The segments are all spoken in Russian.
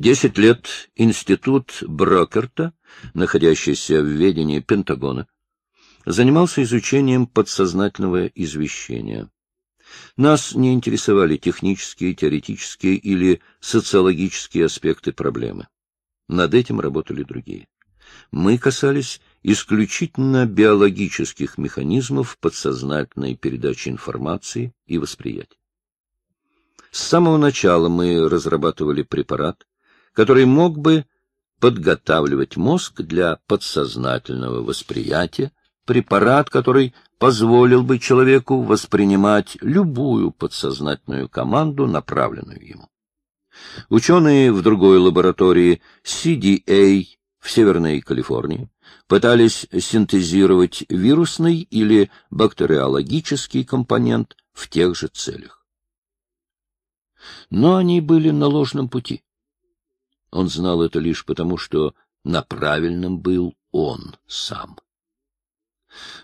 Десять лет институт Брокерта, находящийся в ведении Пентагона, занимался изучением подсознательного извещения. Нас не интересовали технические, теоретические или социологические аспекты проблемы. Над этим работали другие. Мы касались исключительно биологических механизмов подсознательной передачи информации и восприятия. С самого начала мы разрабатывали препарат, который мог бы подготавливать мозг для подсознательного восприятия, препарат, который позволил бы человеку воспринимать любую подсознательную команду, направленную ему. Ученые в другой лаборатории CDA в Северной Калифорнии пытались синтезировать вирусный или бактериологический компонент в тех же целях. Но они были на ложном пути. Он знал это лишь потому, что на правильном был он сам.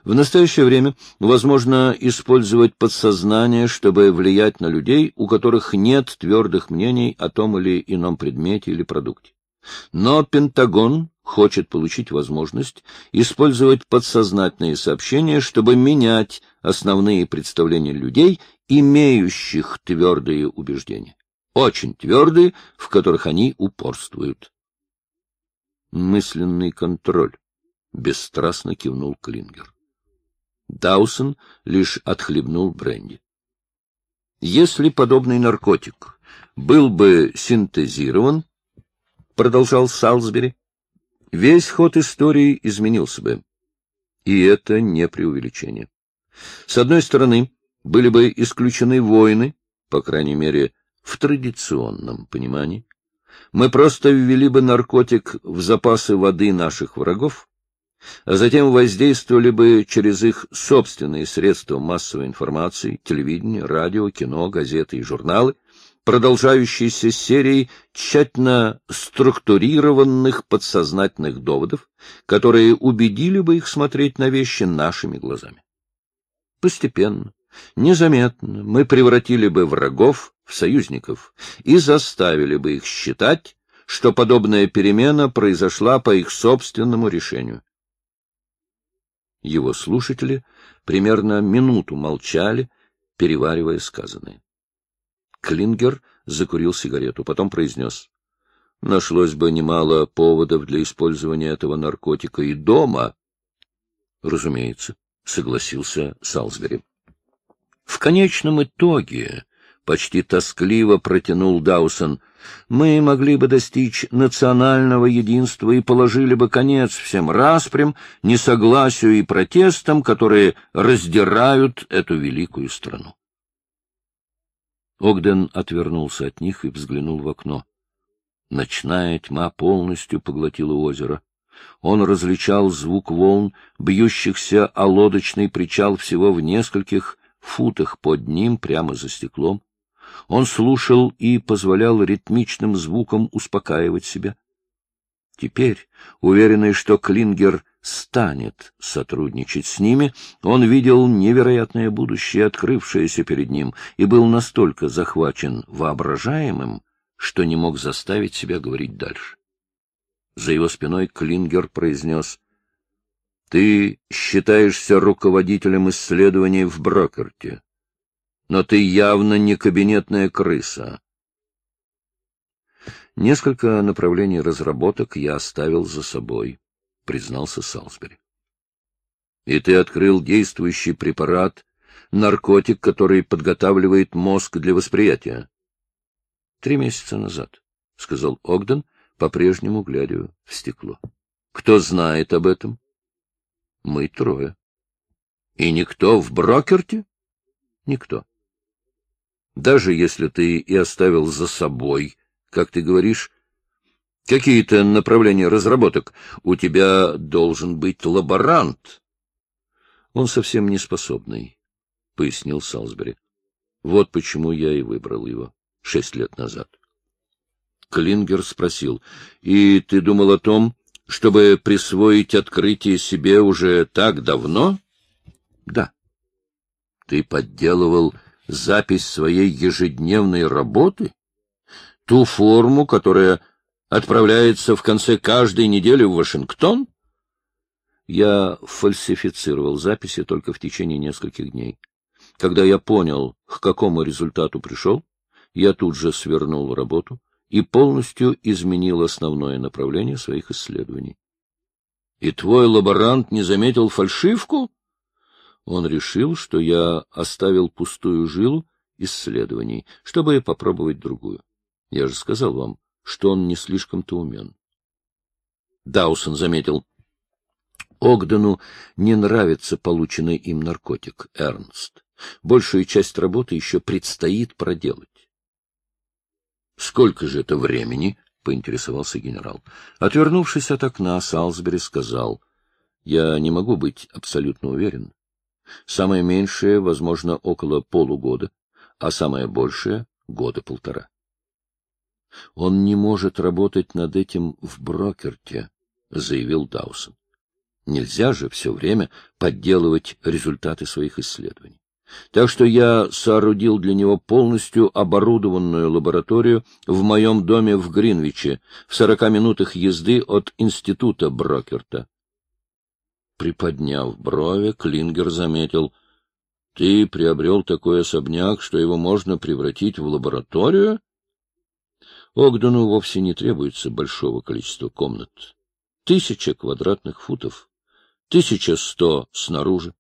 В настоящее время возможно использовать подсознание, чтобы влиять на людей, у которых нет твердых мнений о том или ином предмете или продукте. Но Пентагон хочет получить возможность использовать подсознательные сообщения, чтобы менять основные представления людей, имеющих твердые убеждения. Очень твердые, в которых они упорствуют. Мысленный контроль. Бесстрастно кивнул Клингер. Даусон лишь отхлебнул бренди. Если подобный наркотик был бы синтезирован, продолжал Салсбери, весь ход истории изменился бы. И это не преувеличение. С одной стороны, были бы исключены войны, по крайней мере, в традиционном понимании. Мы просто ввели бы наркотик в запасы воды наших врагов, а затем воздействовали бы через их собственные средства массовой информации, телевидение, радио, кино, газеты и журналы, продолжающейся серией тщательно структурированных подсознательных доводов, которые убедили бы их смотреть на вещи нашими глазами. Постепенно, незаметно мы превратили бы врагов в союзников и заставили бы их считать, что подобная перемена произошла по их собственному решению. Его слушатели примерно минуту молчали, переваривая сказанное. Клингер закурил сигарету, потом произнес. Нашлось бы немало поводов для использования этого наркотика и дома. Разумеется, согласился Салсбери. В конечном итоге, почти тоскливо протянул Даусон, мы могли бы достичь национального единства и положили бы конец всем распрям, несогласию и протестам, которые раздирают эту великую страну. Огден отвернулся от них и взглянул в окно. Ночная тьма полностью поглотила озеро. Он различал звук волн, бьющихся о лодочный причал всего в нескольких футах под ним, прямо за стеклом. Он слушал и позволял ритмичным звукам успокаивать себя. Теперь, уверенный, что Клингер станет сотрудничать с ними, он видел невероятное будущее, открывшееся перед ним, и был настолько захвачен воображаемым, что не мог заставить себя говорить дальше. За его спиной Клингер произнес — Ты считаешься руководителем исследований в Брокерте, но ты явно не кабинетная крыса. Несколько направлений разработок я оставил за собой. — признался Салсбери. — И ты открыл действующий препарат, наркотик, который подготавливает мозг для восприятия? — Три месяца назад, — сказал Огден, по-прежнему глядя в стекло. — Кто знает об этом? — Мы трое. — И никто в Брокерте? — Никто. Даже если ты и оставил за собой, как ты говоришь, Какие-то направления разработок. У тебя должен быть лаборант. Он совсем не способный, — пояснил Салсбери. Вот почему я и выбрал его шесть лет назад. Клингер спросил, — И ты думал о том, чтобы присвоить открытие себе уже так давно? — Да. — Ты подделывал запись своей ежедневной работы? Ту форму, которая отправляется в конце каждой недели в Вашингтон? Я фальсифицировал записи только в течение нескольких дней. Когда я понял, к какому результату пришел, я тут же свернул работу и полностью изменил основное направление своих исследований. — И твой лаборант не заметил фальшивку? Он решил, что я оставил пустую жилу исследований, чтобы попробовать другую. Я же сказал вам, что он не слишком-то умен. Даусон заметил. Огдену не нравится полученный им наркотик, Эрнст. Большую часть работы еще предстоит проделать. — Сколько же это времени? — поинтересовался генерал. Отвернувшись от окна, Салсбери сказал, — Я не могу быть абсолютно уверен. Самое меньшее, возможно, около полугода, а самое большее — года полтора. Он не может работать над этим в Брокерте, — заявил Даусон. Нельзя же все время подделывать результаты своих исследований. Так что я соорудил для него полностью оборудованную лабораторию в моем доме в Гринвиче, в сорока минутах езды от института Брокерта. Приподняв брови, Клингер заметил, — Ты приобрел такой особняк, что его можно превратить в лабораторию? Огдену вовсе не требуется большого количества комнат. Тысяча квадратных футов, тысяча сто снаружи.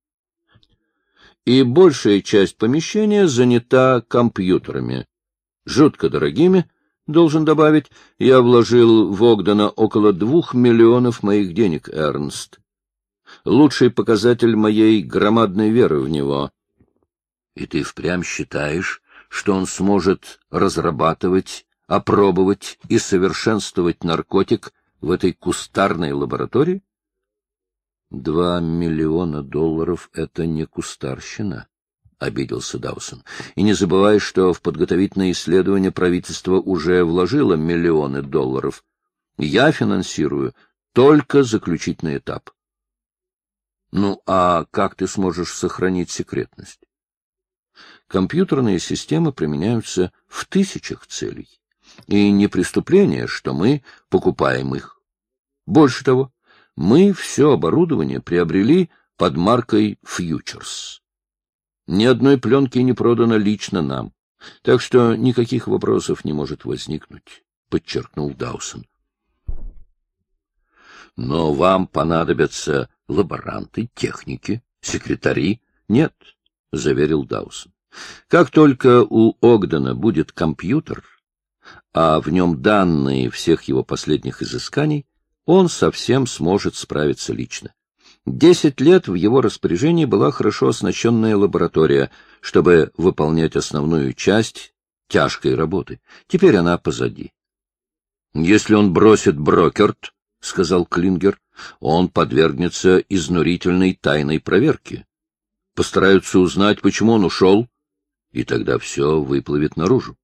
И большая часть помещения занята компьютерами. Жутко дорогими, должен добавить, я вложил в Огдена около двух миллионов моих денег, Эрнст. Лучший показатель моей громадной веры в него. И ты впрямь считаешь, что он сможет разрабатывать опробовать и совершенствовать наркотик в этой кустарной лаборатории? Два миллиона долларов — это не кустарщина, — обиделся Даусон. И не забывай, что в подготовительное исследование правительство уже вложило миллионы долларов. Я финансирую только заключительный этап. Ну, а как ты сможешь сохранить секретность? Компьютерные системы применяются в тысячах целей. И не преступление, что мы покупаем их. Больше того, мы все оборудование приобрели под маркой «Фьючерс». Ни одной пленки не продано лично нам, так что никаких вопросов не может возникнуть, — подчеркнул Даусон. Но вам понадобятся лаборанты, техники, секретари? Нет, — заверил Даусон. Как только у Огдена будет компьютер, а в нем данные всех его последних изысканий, он совсем сможет справиться лично. Десять лет в его распоряжении была хорошо оснащенная лаборатория, чтобы выполнять основную часть тяжкой работы. Теперь она позади. — Если он бросит Брокерт, — сказал Клингер, — он подвергнется изнурительной тайной проверке. Постараются узнать, почему он ушел, и тогда все выплывет наружу.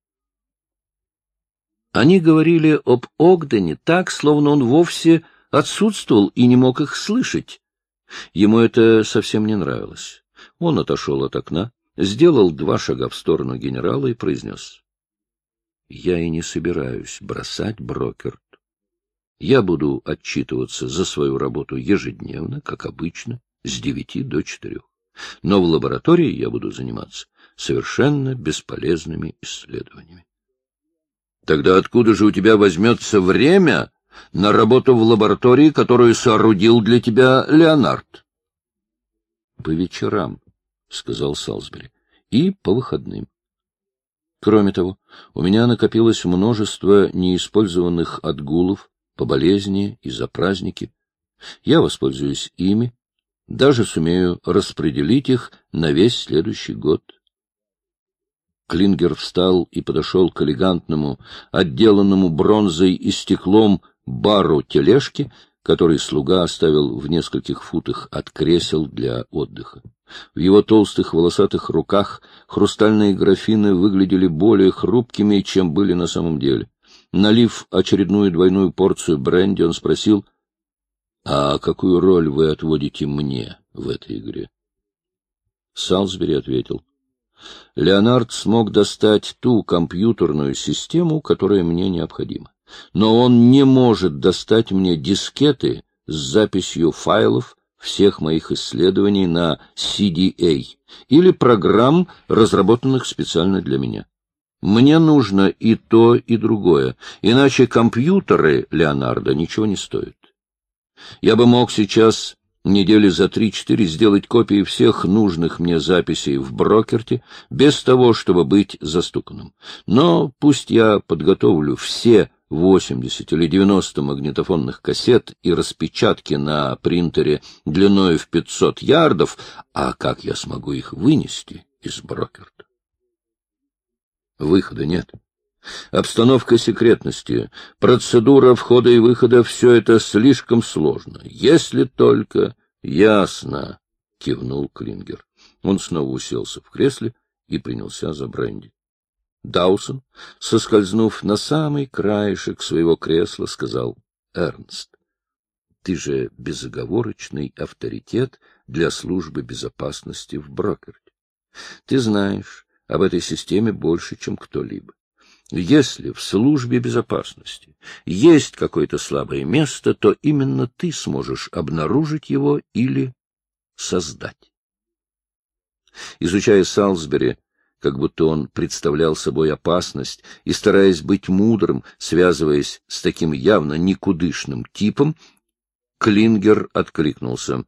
Они говорили об Огдене так, словно он вовсе отсутствовал и не мог их слышать. Ему это совсем не нравилось. Он отошел от окна, сделал два шага в сторону генерала и произнес. — Я и не собираюсь бросать Брокерт. Я буду отчитываться за свою работу ежедневно, как обычно, с девяти до четырех. Но в лаборатории я буду заниматься совершенно бесполезными исследованиями. Тогда откуда же у тебя возьмется время на работу в лаборатории, которую соорудил для тебя Леонард? — По вечерам, — сказал Салсбери, — и по выходным. Кроме того, у меня накопилось множество неиспользованных отгулов по болезни и за праздники. Я воспользуюсь ими, даже сумею распределить их на весь следующий год. Клингер встал и подошел к элегантному, отделанному бронзой и стеклом бару тележки, который слуга оставил в нескольких футах от кресел для отдыха. В его толстых волосатых руках хрустальные графины выглядели более хрупкими, чем были на самом деле. Налив очередную двойную порцию бренди, он спросил, «А какую роль вы отводите мне в этой игре?» Салсбери ответил, Леонард смог достать ту компьютерную систему, которая мне необходима. но он не может достать мне дискеты с записью файлов всех моих исследований на CDA или программ, разработанных специально для меня. Мне нужно и то, и другое, иначе компьютеры Леонардо ничего не стоят. Я бы мог сейчас недели за три-четыре сделать копии всех нужных мне записей в брокерте, без того, чтобы быть застуканным. Но пусть я подготовлю все 80 или 90 магнитофонных кассет и распечатки на принтере длиной в 500 ярдов, а как я смогу их вынести из брокерта? Выхода нет. Обстановка секретности, процедура входа и выхода — все это слишком сложно. Если только... — Ясно, — кивнул Клингер. Он снова уселся в кресле и принялся за бренди. Даусон, соскользнув на самый краешек своего кресла, сказал, — Эрнст, ты же безоговорочный авторитет для службы безопасности в Брокерте. Ты знаешь об этой системе больше, чем кто-либо. Если в службе безопасности есть какое-то слабое место, то именно ты сможешь обнаружить его или создать. Изучая Салсбери, как будто он представлял собой опасность, и, стараясь быть мудрым, связываясь с таким явно никудышным типом, Клингер откликнулся.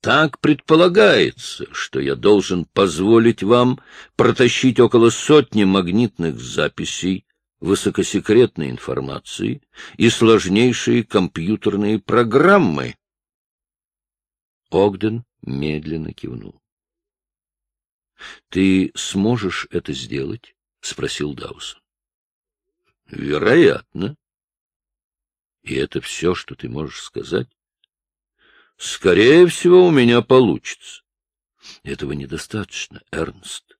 Так предполагается, что я должен позволить вам протащить около сотни магнитных записей, высокосекретной информации и сложнейшие компьютерные программы. Огден медленно кивнул. — Ты сможешь это сделать? — спросил Даусон. — Вероятно. — И это все, что ты можешь сказать? Скорее всего, у меня получится. Этого недостаточно, Эрнст.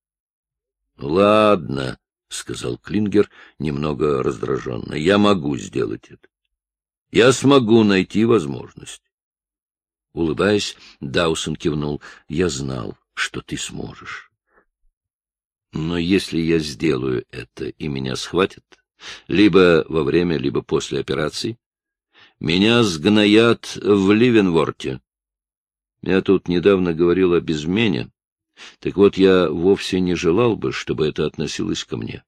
Ладно, — сказал Клингер, немного раздраженно, — я могу сделать это. Я смогу найти возможность. Улыбаясь, Даусон кивнул. — Я знал, что ты сможешь. Но если я сделаю это, и меня схватят, либо во время, либо после операции, меня сгноят в Ливенворте. Я тут недавно говорил о безмене. Так вот, я вовсе не желал бы, чтобы это относилось ко мне.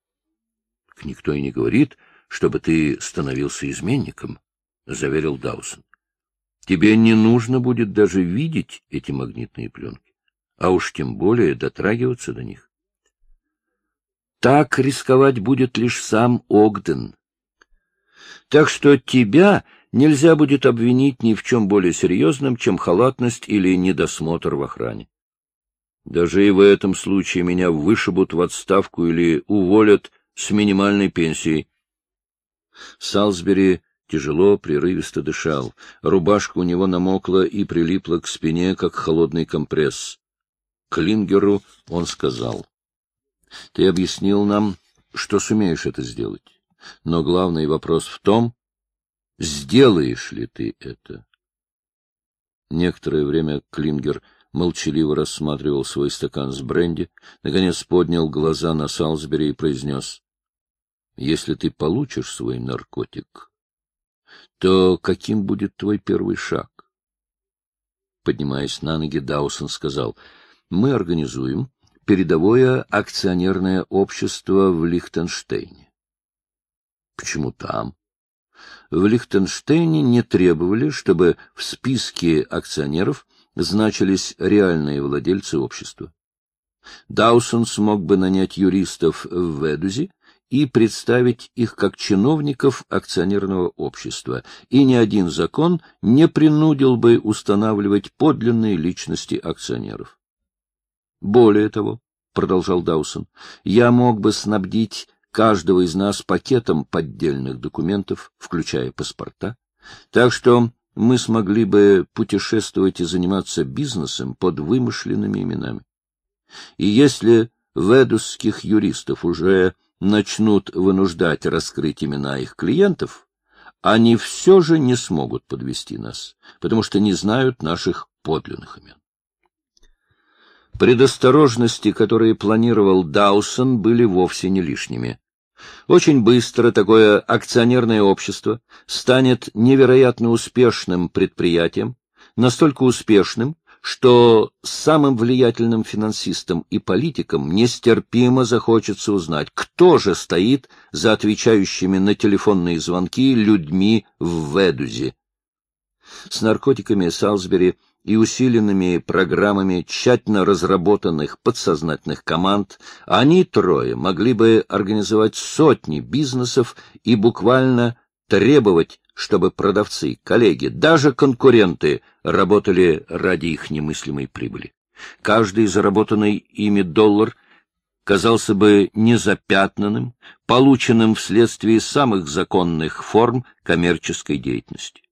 — Никто и не говорит, чтобы ты становился изменником, — заверил Даусон. — Тебе не нужно будет даже видеть эти магнитные пленки, а уж тем более дотрагиваться до них. Так рисковать будет лишь сам Огден. Так что тебя нельзя будет обвинить ни в чем более серьезном, чем халатность или недосмотр в охране. Даже и в этом случае меня вышибут в отставку или уволят с минимальной пенсией. Салсбери тяжело, прерывисто дышал. Рубашка у него намокла и прилипла к спине, как холодный компресс. Клингеру он сказал. — Ты объяснил нам, что сумеешь это сделать. Но главный вопрос в том, Сделаешь ли ты это? Некоторое время Клингер молчаливо рассматривал свой стакан с бренди, наконец поднял глаза на Салсбери и произнес. — Если ты получишь свой наркотик, то каким будет твой первый шаг? Поднимаясь на ноги, Даусон сказал, — Мы организуем передовое акционерное общество в Лихтенштейне. — Почему там? В Лихтенштейне не требовали, чтобы в списке акционеров значились реальные владельцы общества. Даусон смог бы нанять юристов в Ведузе и представить их как чиновников акционерного общества, и ни один закон не принудил бы устанавливать подлинные личности акционеров. Более того, — продолжал Даусон, — я мог бы снабдить каждого из нас пакетом поддельных документов, включая паспорта, так что мы смогли бы путешествовать и заниматься бизнесом под вымышленными именами. И если ведусских юристов уже начнут вынуждать раскрыть имена их клиентов, они все же не смогут подвести нас, потому что не знают наших подлинных имен. Предосторожности, которые планировал Даусон, были вовсе не лишними. Очень быстро такое акционерное общество станет невероятно успешным предприятием, настолько успешным, что самым влиятельным финансистам и политикам нестерпимо захочется узнать, кто же стоит за отвечающими на телефонные звонки людьми в Ведузе. С наркотиками Салсбери и усиленными программами тщательно разработанных подсознательных команд, они трое могли бы организовать сотни бизнесов и буквально требовать, чтобы продавцы, коллеги, даже конкуренты работали ради их немыслимой прибыли. Каждый заработанный ими доллар казался бы незапятнанным, полученным вследствие самых законных форм коммерческой деятельности.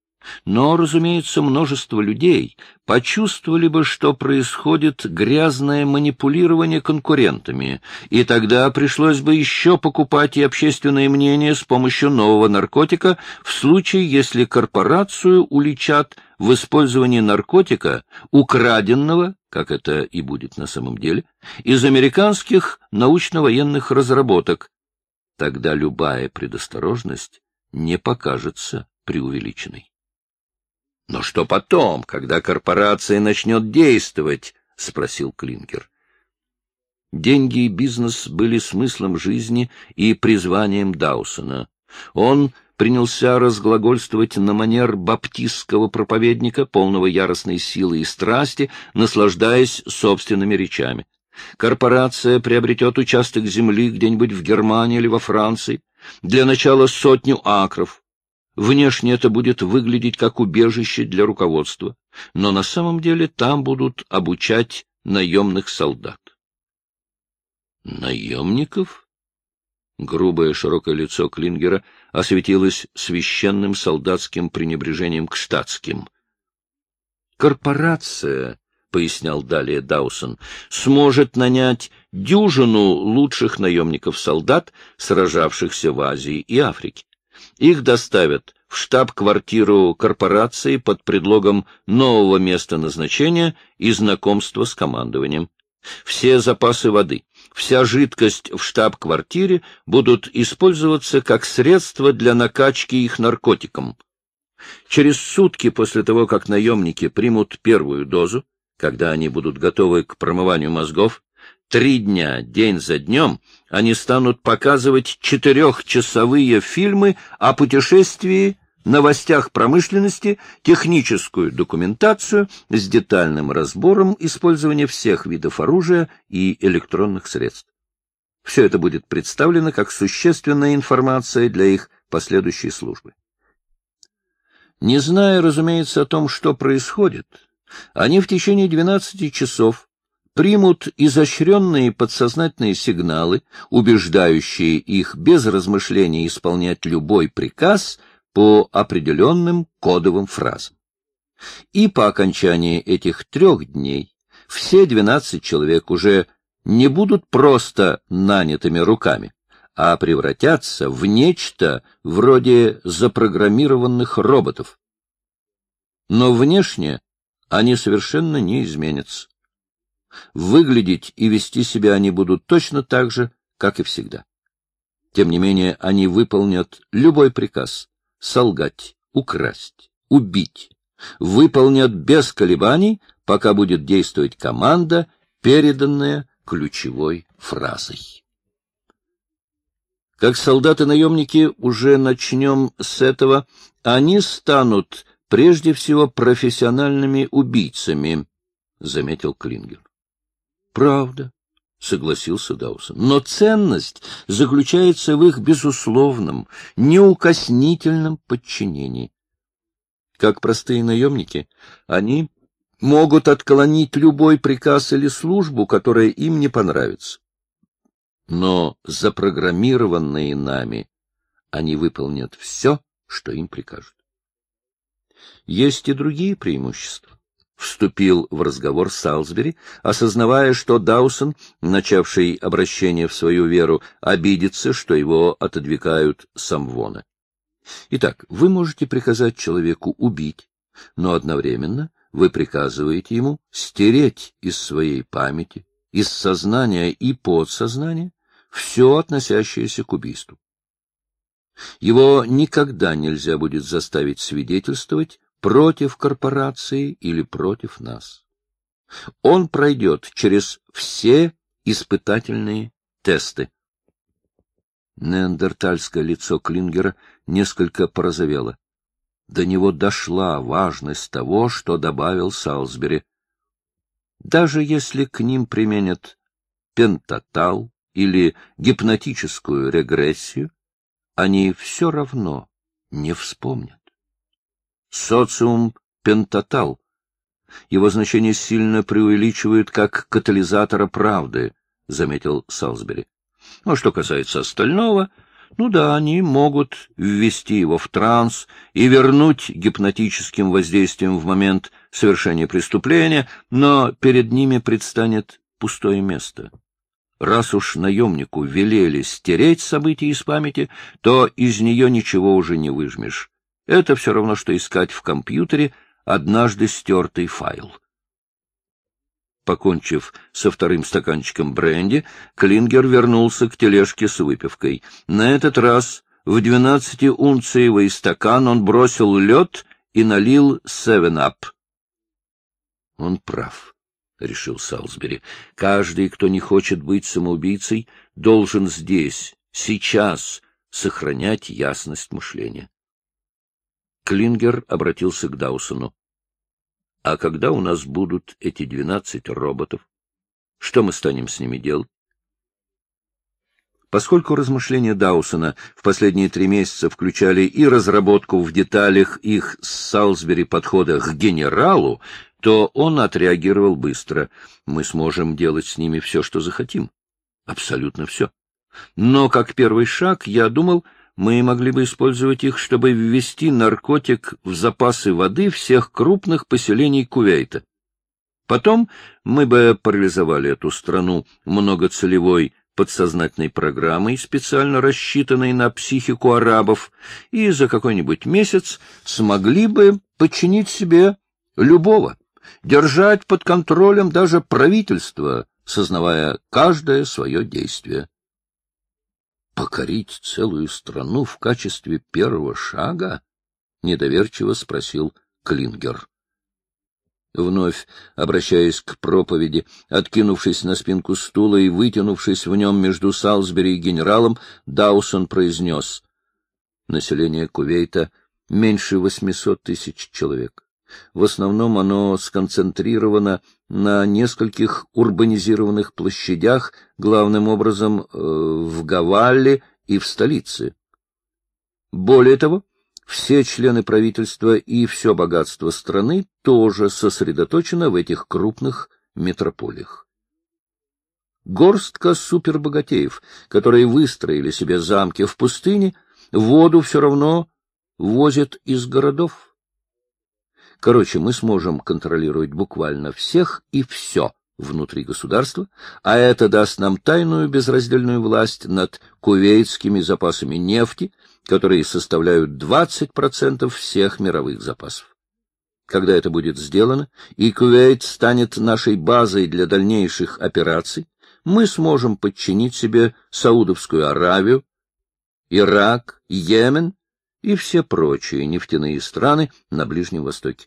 Но, разумеется, множество людей почувствовали бы, что происходит грязное манипулирование конкурентами, и тогда пришлось бы еще покупать и общественное мнение с помощью нового наркотика в случае, если корпорацию уличат в использовании наркотика, украденного, как это и будет на самом деле, из американских научно-военных разработок. Тогда любая предосторожность не покажется преувеличенной. — Но что потом, когда корпорация начнет действовать? — спросил Клинкер. Деньги и бизнес были смыслом жизни и призванием Даусона. Он принялся разглагольствовать на манер баптистского проповедника, полного яростной силы и страсти, наслаждаясь собственными речами. Корпорация приобретет участок земли где-нибудь в Германии или во Франции, для начала сотню акров, Внешне это будет выглядеть как убежище для руководства, но на самом деле там будут обучать наемных солдат. Наемников? Грубое широкое лицо Клингера осветилось священным солдатским пренебрежением к штатским. Корпорация, — пояснял далее Даусон, — сможет нанять дюжину лучших наемников-солдат, сражавшихся в Азии и Африке. Их доставят в штаб-квартиру корпорации под предлогом нового места назначения и знакомства с командованием. Все запасы воды, вся жидкость в штаб-квартире будут использоваться как средство для накачки их наркотиком. Через сутки после того, как наемники примут первую дозу, когда они будут готовы к промыванию мозгов, Три дня, день за днем, они станут показывать четырехчасовые фильмы о путешествии, новостях промышленности, техническую документацию с детальным разбором использования всех видов оружия и электронных средств. Все это будет представлено как существенная информация для их последующей службы. Не зная, разумеется, о том, что происходит, они в течение 12 часов примут изощренные подсознательные сигналы, убеждающие их без размышления исполнять любой приказ по определенным кодовым фразам. И по окончании этих трех дней все двенадцать человек уже не будут просто нанятыми руками, а превратятся в нечто вроде запрограммированных роботов. Но внешне они совершенно не изменятся. Выглядеть и вести себя они будут точно так же, как и всегда. Тем не менее, они выполнят любой приказ — солгать, украсть, убить. Выполнят без колебаний, пока будет действовать команда, переданная ключевой фразой. Как солдаты-наемники, уже начнем с этого, они станут прежде всего профессиональными убийцами, — заметил Клингер. Правда, — согласился Даусон. Но ценность заключается в их безусловном, неукоснительном подчинении. Как простые наемники, они могут отклонить любой приказ или службу, которая им не понравится. Но запрограммированные нами, они выполнят все, что им прикажут. Есть и другие преимущества вступил в разговор Салсбери, осознавая, что Даусон, начавший обращение в свою веру, обидится, что его отодвигают самвона. Итак, вы можете приказать человеку убить, но одновременно вы приказываете ему стереть из своей памяти, из сознания и подсознания все относящееся к убийству. Его никогда нельзя будет заставить свидетельствовать против корпорации или против нас. Он пройдет через все испытательные тесты. Неандертальское лицо Клингера несколько порозовело. До него дошла важность того, что добавил Салсбери. Даже если к ним применят пентатал или гипнотическую регрессию, они все равно не вспомнят. Социум пентатал. Его значение сильно преувеличивают как катализатора правды, — заметил Салсбери. Ну, что касается остального, ну да, они могут ввести его в транс и вернуть гипнотическим воздействием в момент совершения преступления, но перед ними предстанет пустое место. Раз уж наемнику велели стереть события из памяти, то из нее ничего уже не выжмешь. Это все равно, что искать в компьютере однажды стертый файл. Покончив со вторым стаканчиком бренди, Клингер вернулся к тележке с выпивкой. На этот раз в двенадцатиунциевый стакан он бросил лед и налил севен-ап. Он прав. — решил Салсбери. — Каждый, кто не хочет быть самоубийцей, должен здесь, сейчас, сохранять ясность мышления. Клингер обратился к Даусону. — А когда у нас будут эти двенадцать роботов? Что мы станем с ними делать? Поскольку размышления Даусона в последние три месяца включали и разработку в деталях их с Салсбери подхода к генералу, то он отреагировал быстро. Мы сможем делать с ними все, что захотим. Абсолютно все. Но как первый шаг, я думал, мы могли бы использовать их, чтобы ввести наркотик в запасы воды всех крупных поселений Кувейта. Потом мы бы парализовали эту страну многоцелевой подсознательной программой, специально рассчитанной на психику арабов, и за какой-нибудь месяц смогли бы подчинить себе любого держать под контролем даже правительство, сознавая каждое свое действие. «Покорить целую страну в качестве первого шага?» — недоверчиво спросил Клингер. Вновь, обращаясь к проповеди, откинувшись на спинку стула и вытянувшись в нем между Салсбери и генералом, Даусон произнес. Население Кувейта меньше восьмисот тысяч человек. В основном оно сконцентрировано на нескольких урбанизированных площадях, главным образом э, в Гавалле и в столице. Более того, все члены правительства и все богатство страны тоже сосредоточено в этих крупных метрополиях. Горстка супербогатеев, которые выстроили себе замки в пустыне, воду все равно возят из городов. Короче, мы сможем контролировать буквально всех и все внутри государства, а это даст нам тайную безраздельную власть над кувейтскими запасами нефти, которые составляют 20% всех мировых запасов. Когда это будет сделано, и Кувейт станет нашей базой для дальнейших операций, мы сможем подчинить себе Саудовскую Аравию, Ирак, Йемен и все прочие нефтяные страны на Ближнем Востоке.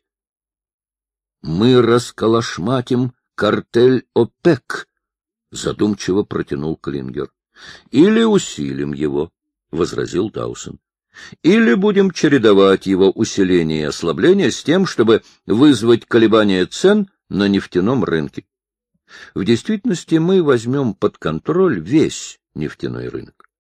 Мы расколошматим картель ОПЕК, — задумчиво протянул Клингер. — Или усилим его, — возразил Даусон. — Или будем чередовать его усиление и ослабление с тем, чтобы вызвать колебания цен на нефтяном рынке. В действительности мы возьмем под контроль весь нефтяной рынок.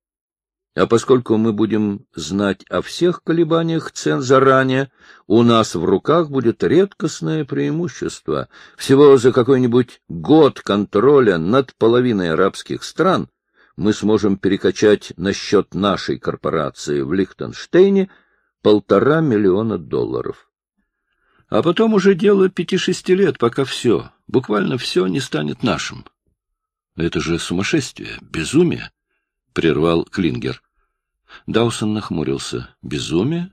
А поскольку мы будем знать о всех колебаниях цен заранее, у нас в руках будет редкостное преимущество. Всего за какой-нибудь год контроля над половиной арабских стран мы сможем перекачать на счет нашей корпорации в Лихтенштейне полтора миллиона долларов. А потом уже дело пяти-шести лет, пока все, буквально все не станет нашим. Это же сумасшествие, безумие. — прервал Клингер. Даусон нахмурился. — Безумие?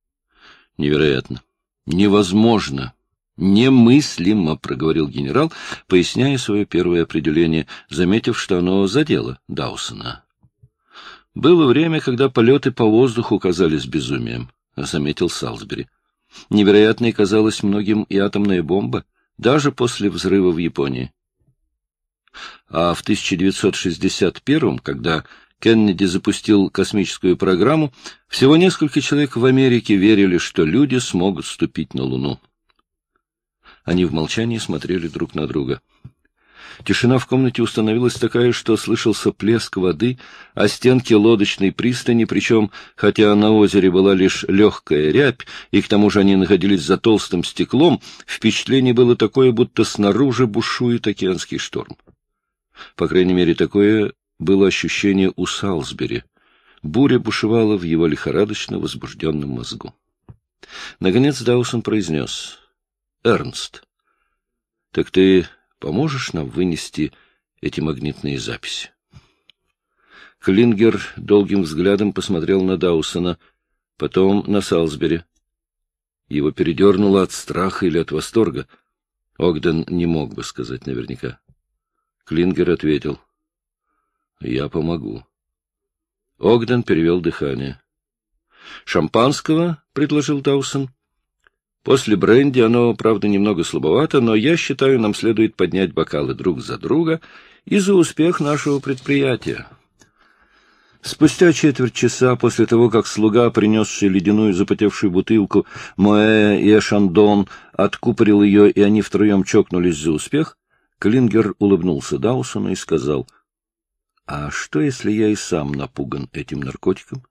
— Невероятно. Невозможно. Немыслимо, — проговорил генерал, поясняя свое первое определение, заметив, что оно задело Даусона. Было время, когда полеты по воздуху казались безумием, — заметил Салсбери. Невероятной казалась многим и атомная бомба, даже после взрыва в Японии. А в 1961 когда Кеннеди запустил космическую программу, всего несколько человек в Америке верили, что люди смогут ступить на Луну. Они в молчании смотрели друг на друга. Тишина в комнате установилась такая, что слышался плеск воды, а стенки лодочной пристани, причем, хотя на озере была лишь легкая рябь, и к тому же они находились за толстым стеклом, впечатление было такое, будто снаружи бушует океанский шторм. По крайней мере, такое было ощущение у Салсбери. Буря бушевала в его лихорадочно возбужденном мозгу. Наконец Даусон произнес. — Эрнст, так ты поможешь нам вынести эти магнитные записи? Клингер долгим взглядом посмотрел на Даусона, потом на Салсбери. Его передернуло от страха или от восторга. Огден не мог бы сказать наверняка. Клингер ответил. — Я помогу. Огден перевел дыхание. — Шампанского? — предложил Даусон. — После бренди оно, правда, немного слабовато, но я считаю, нам следует поднять бокалы друг за друга и за успех нашего предприятия. Спустя четверть часа после того, как слуга, принесший ледяную запотевшую бутылку, Моэ и Эшандон, откупорил ее, и они втроем чокнулись за успех, Клингер улыбнулся Даусону и сказал, — А что, если я и сам напуган этим наркотиком?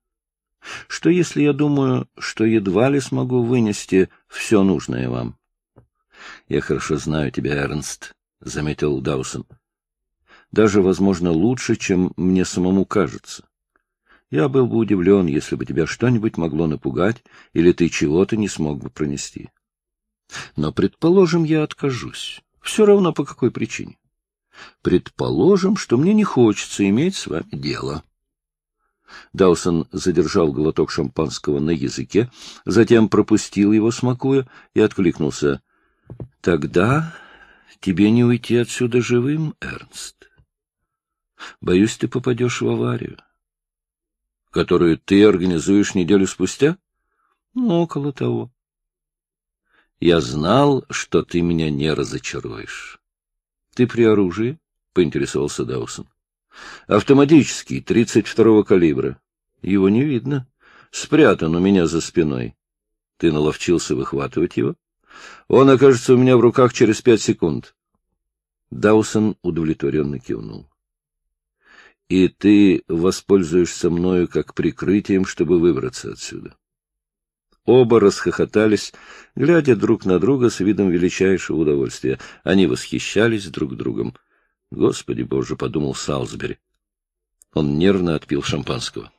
Что если я думаю, что едва ли смогу вынести все нужное вам? — Я хорошо знаю тебя, Эрнст, — заметил Даусон. — Даже, возможно, лучше, чем мне самому кажется. Я был бы удивлен, если бы тебя что-нибудь могло напугать, или ты чего-то не смог бы пронести. Но, предположим, я откажусь. Все равно по какой причине. Предположим, что мне не хочется иметь с вами дело. — Даусон задержал глоток шампанского на языке, затем пропустил его, смакуя, и откликнулся. — Тогда тебе не уйти отсюда живым, Эрнст. Боюсь, ты попадешь в аварию. — Которую ты организуешь неделю спустя? — Ну, около того. — Я знал, что ты меня не разочаруешь. — Ты при оружии? — поинтересовался Даусон. Автоматический, 32-го калибра. Его не видно. Спрятан у меня за спиной. Ты наловчился выхватывать его? Он окажется у меня в руках через пять секунд. Даусон удовлетворенно кивнул. И ты воспользуешься мною как прикрытием, чтобы выбраться отсюда. Оба расхохотались, глядя друг на друга с видом величайшего удовольствия. Они восхищались друг другом. Господи Боже, — подумал Салсбери. Он нервно отпил шампанского.